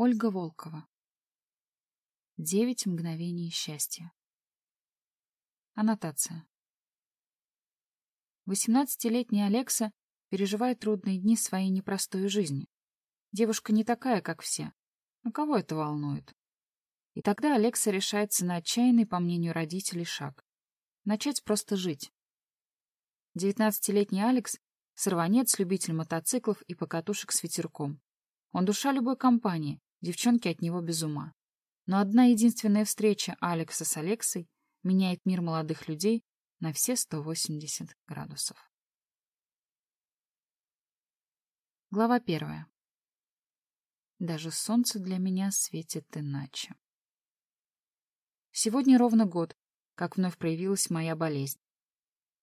Ольга Волкова. Девять мгновений счастья. Аннотация. Восемнадцатилетняя Алекса переживает трудные дни своей непростой жизни. Девушка не такая, как все. Но кого это волнует? И тогда Алекса решается на отчаянный, по мнению родителей, шаг. Начать просто жить. Девятнадцатилетний Алекс — сорванец, любитель мотоциклов и покатушек с ветерком. Он душа любой компании, девчонки от него без ума. Но одна единственная встреча Алекса с Алексой меняет мир молодых людей на все 180 градусов. Глава первая. Даже солнце для меня светит иначе. Сегодня ровно год, как вновь проявилась моя болезнь.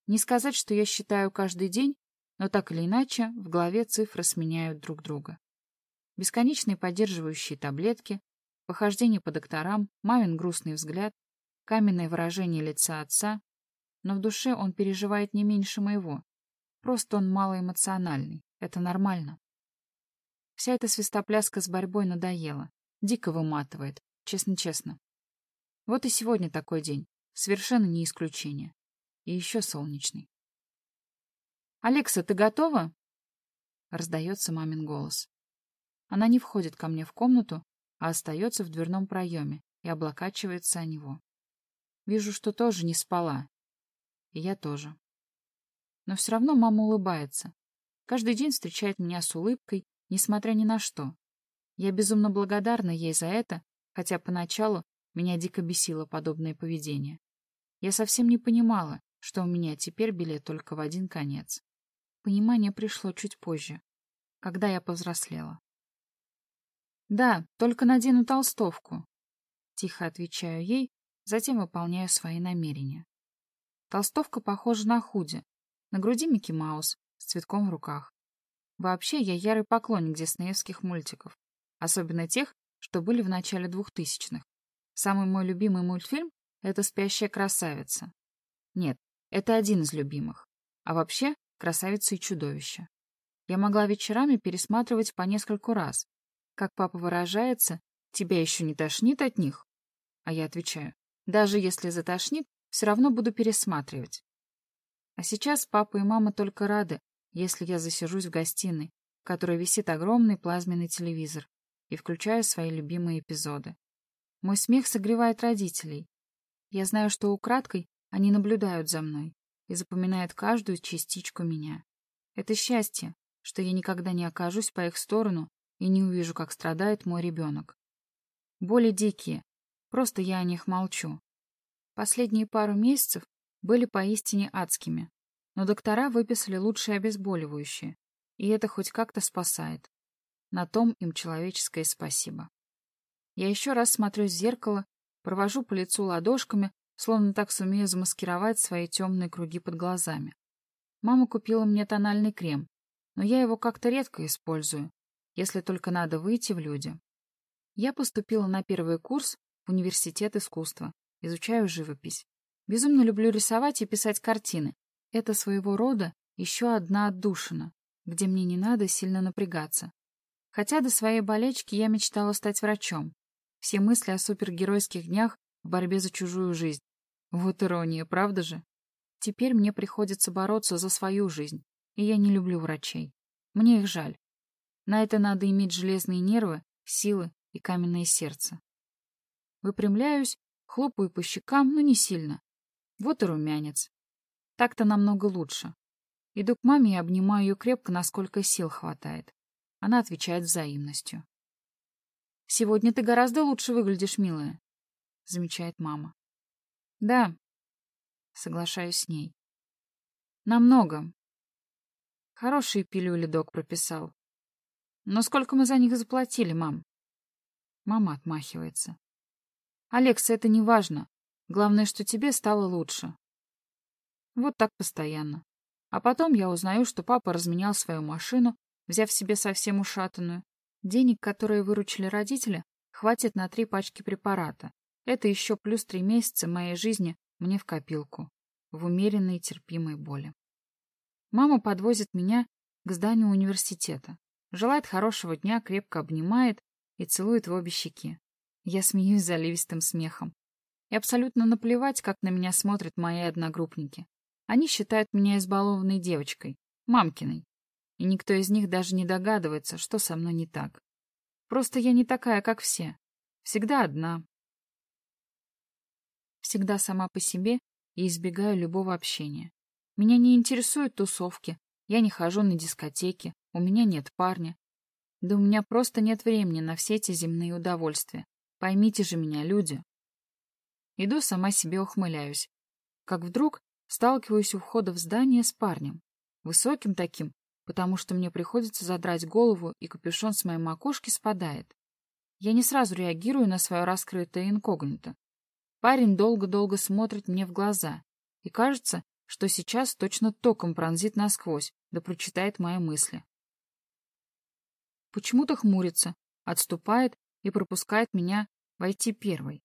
Не сказать, что я считаю каждый день, но так или иначе в голове цифры сменяют друг друга. Бесконечные поддерживающие таблетки, похождение по докторам, мамин грустный взгляд, каменное выражение лица отца, но в душе он переживает не меньше моего. Просто он малоэмоциональный, это нормально. Вся эта свистопляска с борьбой надоела, дико выматывает, честно-честно. Вот и сегодня такой день, совершенно не исключение. И еще солнечный. «Алекса, ты готова?» Раздается мамин голос. Она не входит ко мне в комнату, а остается в дверном проеме и облокачивается о него. Вижу, что тоже не спала. И я тоже. Но все равно мама улыбается. Каждый день встречает меня с улыбкой, несмотря ни на что. Я безумно благодарна ей за это, хотя поначалу меня дико бесило подобное поведение. Я совсем не понимала, что у меня теперь билет только в один конец. Понимание пришло чуть позже, когда я повзрослела. «Да, только надену толстовку», — тихо отвечаю ей, затем выполняю свои намерения. Толстовка похожа на худи, на груди Микки Маус с цветком в руках. Вообще, я ярый поклонник диснеевских мультиков, особенно тех, что были в начале двухтысячных. Самый мой любимый мультфильм — это «Спящая красавица». Нет, это один из любимых. А вообще, «Красавица и чудовище». Я могла вечерами пересматривать по нескольку раз, как папа выражается, тебя еще не тошнит от них? А я отвечаю, даже если затошнит, все равно буду пересматривать. А сейчас папа и мама только рады, если я засижусь в гостиной, в которой висит огромный плазменный телевизор, и включаю свои любимые эпизоды. Мой смех согревает родителей. Я знаю, что украдкой они наблюдают за мной и запоминают каждую частичку меня. Это счастье, что я никогда не окажусь по их сторону и не увижу, как страдает мой ребенок. Боли дикие, просто я о них молчу. Последние пару месяцев были поистине адскими, но доктора выписали лучшие обезболивающие, и это хоть как-то спасает. На том им человеческое спасибо. Я еще раз смотрю в зеркало, провожу по лицу ладошками, словно так сумею замаскировать свои темные круги под глазами. Мама купила мне тональный крем, но я его как-то редко использую, если только надо выйти в люди. Я поступила на первый курс в университет искусства, изучаю живопись. Безумно люблю рисовать и писать картины. Это своего рода еще одна отдушина, где мне не надо сильно напрягаться. Хотя до своей болечки я мечтала стать врачом. Все мысли о супергеройских днях в борьбе за чужую жизнь. Вот ирония, правда же? Теперь мне приходится бороться за свою жизнь, и я не люблю врачей. Мне их жаль. На это надо иметь железные нервы, силы и каменное сердце. Выпрямляюсь, хлопаю по щекам, но не сильно. Вот и румянец. Так-то намного лучше. Иду к маме и обнимаю ее крепко, насколько сил хватает. Она отвечает взаимностью. «Сегодня ты гораздо лучше выглядишь, милая», — замечает мама. «Да», — соглашаюсь с ней. «Намного. Хорошие пилюли док прописал. Но сколько мы за них заплатили, мам? Мама отмахивается. Алекс, это не важно. Главное, что тебе стало лучше. Вот так постоянно. А потом я узнаю, что папа разменял свою машину, взяв себе совсем ушатанную. Денег, которые выручили родители, хватит на три пачки препарата. Это еще плюс три месяца моей жизни мне в копилку, в умеренной терпимой боли. Мама подвозит меня к зданию университета. Желает хорошего дня, крепко обнимает и целует в обе щеки. Я смеюсь заливистым смехом. И абсолютно наплевать, как на меня смотрят мои одногруппники. Они считают меня избалованной девочкой, мамкиной. И никто из них даже не догадывается, что со мной не так. Просто я не такая, как все. Всегда одна. Всегда сама по себе и избегаю любого общения. Меня не интересуют тусовки, я не хожу на дискотеки, у меня нет парня. Да у меня просто нет времени на все эти земные удовольствия. Поймите же меня, люди. Иду, сама себе ухмыляюсь. Как вдруг сталкиваюсь у входа в здание с парнем. Высоким таким, потому что мне приходится задрать голову, и капюшон с моей макушки спадает. Я не сразу реагирую на свое раскрытое инкогнито. Парень долго-долго смотрит мне в глаза, и кажется, что сейчас точно током пронзит насквозь, да прочитает мои мысли. Почему-то хмурится, отступает и пропускает меня войти первой.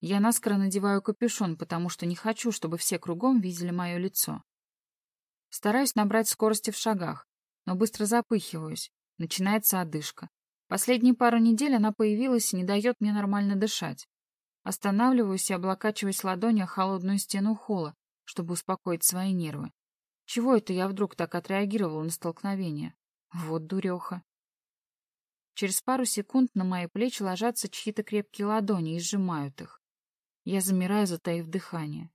Я наскоро надеваю капюшон, потому что не хочу, чтобы все кругом видели мое лицо. Стараюсь набрать скорости в шагах, но быстро запыхиваюсь. Начинается одышка. Последние пару недель она появилась и не дает мне нормально дышать. Останавливаюсь и облокачиваюсь ладонью о холодную стену холла, чтобы успокоить свои нервы. Чего это я вдруг так отреагировала на столкновение? Вот дуреха. Через пару секунд на мои плечи ложатся чьи-то крепкие ладони и сжимают их. Я замираю, затаив дыхание.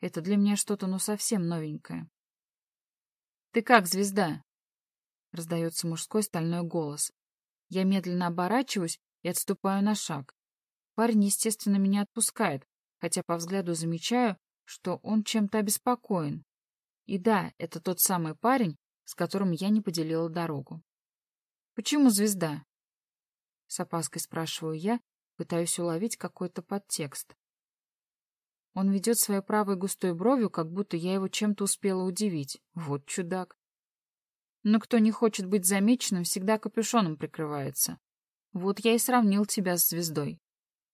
Это для меня что-то ну совсем новенькое. «Ты как, звезда?» — раздается мужской стальной голос. Я медленно оборачиваюсь и отступаю на шаг. Парень, естественно, меня отпускает, хотя по взгляду замечаю, что он чем-то обеспокоен. И да, это тот самый парень, с которым я не поделила дорогу. «Почему звезда?» С опаской спрашиваю я, пытаюсь уловить какой-то подтекст. Он ведет своей правой густой бровью, как будто я его чем-то успела удивить. Вот чудак. Но кто не хочет быть замеченным, всегда капюшоном прикрывается. Вот я и сравнил тебя с звездой.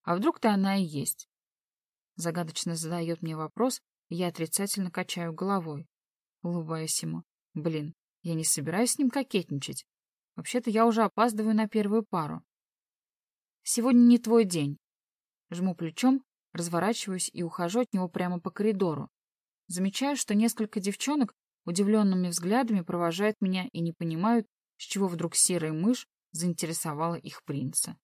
А вдруг ты она и есть? Загадочно задает мне вопрос, и я отрицательно качаю головой, улыбаясь ему. Блин, я не собираюсь с ним кокетничать. Вообще-то я уже опаздываю на первую пару. Сегодня не твой день. Жму плечом, разворачиваюсь и ухожу от него прямо по коридору. Замечаю, что несколько девчонок удивленными взглядами провожают меня и не понимают, с чего вдруг серая мышь заинтересовала их принца.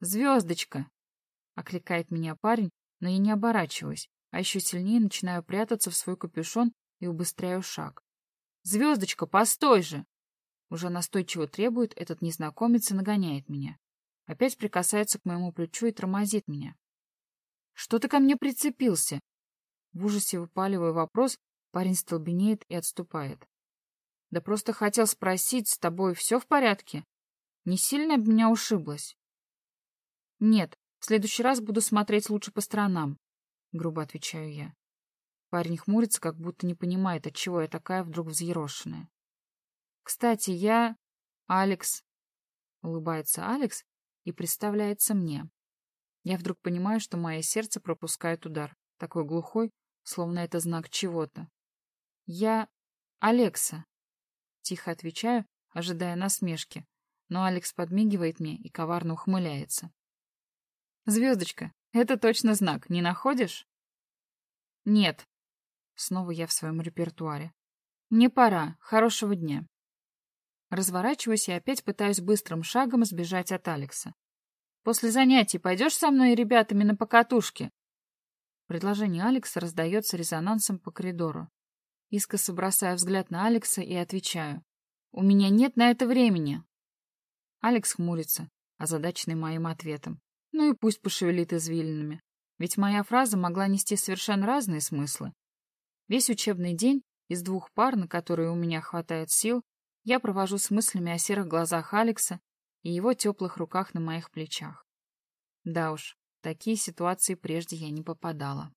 «Звездочка!» — окликает меня парень, но я не оборачиваюсь, а еще сильнее начинаю прятаться в свой капюшон и убыстряю шаг. «Звездочка, постой же!» Уже настойчиво требует этот незнакомец и нагоняет меня. Опять прикасается к моему плечу и тормозит меня. «Что ты ко мне прицепился?» В ужасе выпаливаю вопрос, парень столбенеет и отступает. «Да просто хотел спросить, с тобой все в порядке? Не сильно об меня ушиблась?» «Нет, в следующий раз буду смотреть лучше по сторонам», — грубо отвечаю я. Парень хмурится, как будто не понимает, отчего я такая вдруг взъерошенная. «Кстати, я... Алекс...» — улыбается Алекс и представляется мне. Я вдруг понимаю, что мое сердце пропускает удар, такой глухой, словно это знак чего-то. «Я... Алекса», — тихо отвечаю, ожидая насмешки, но Алекс подмигивает мне и коварно ухмыляется. «Звездочка, это точно знак, не находишь?» «Нет». Снова я в своем репертуаре. «Мне пора. Хорошего дня». Разворачиваюсь и опять пытаюсь быстрым шагом сбежать от Алекса. «После занятий пойдешь со мной и ребятами на покатушке?» Предложение Алекса раздается резонансом по коридору. Искоса бросаю взгляд на Алекса и отвечаю. «У меня нет на это времени!» Алекс хмурится, озадаченный моим ответом. Ну и пусть пошевелит извилинами. Ведь моя фраза могла нести совершенно разные смыслы. Весь учебный день из двух пар, на которые у меня хватает сил, я провожу с мыслями о серых глазах Алекса и его теплых руках на моих плечах. Да уж, в такие ситуации прежде я не попадала.